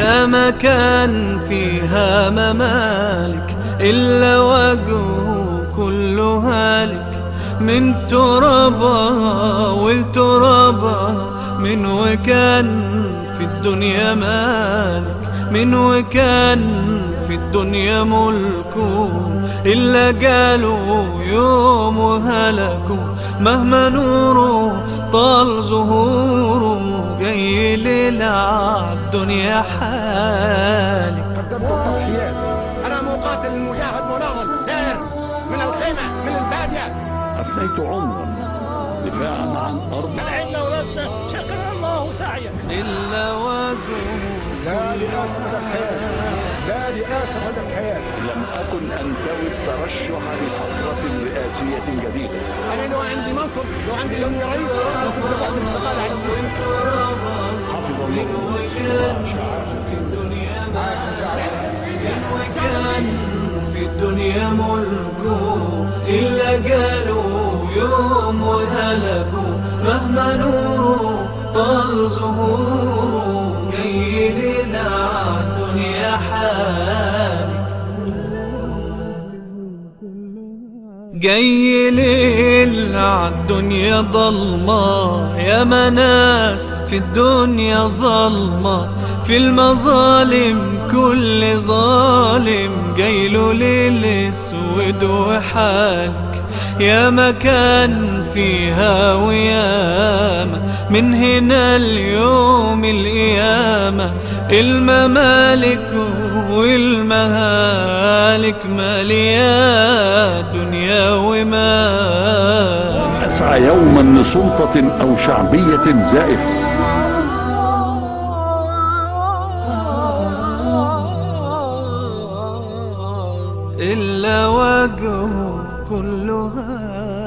يا مكان فيها ممالك إلا وجهه كله هالك من ترابها والترابها من وكان في الدنيا مالك. من وكان في الدنيا ملكه إلا قالوا يوم هلكوا مهما نوره طال ظهوره جاي ليلة عالدنيا حالك. قدمت التضحيات أنا مقاتل مجاهد مناضل ثائر من الخيمة من البادية. أفنيت عمرا دفاعا عن أرض. عنا ولسنا شكر الله سعيك إلا وجهه لا لآسف هذا الحياة. لا لآسف هذا الحياة. لم أكن أنتوي الترشح لفترة رئاسية جديدة. أنا لو عندي منصب لو عندي لو إني رئيس لو كنت بقعد الاستقالة على طول. حفظ الله. كان في الدنيا ملكه إلا قالوا يوم وهلكوا مهما نوره طال ظهوره جاي لنا عالدنيا حالك جاي ليل عالدنيا ضلمة يا مناس في الدنيا ظلمة. في المظالم كل ظالم جايله ليل أسود وحالك يا مكان فيها وياما من هنا اليوم القيامة. الممالك والمهالك مالية دنيا ومال. أسعى يوما لسلطة أو شعبية زائفة. إلا وجهه كله هالك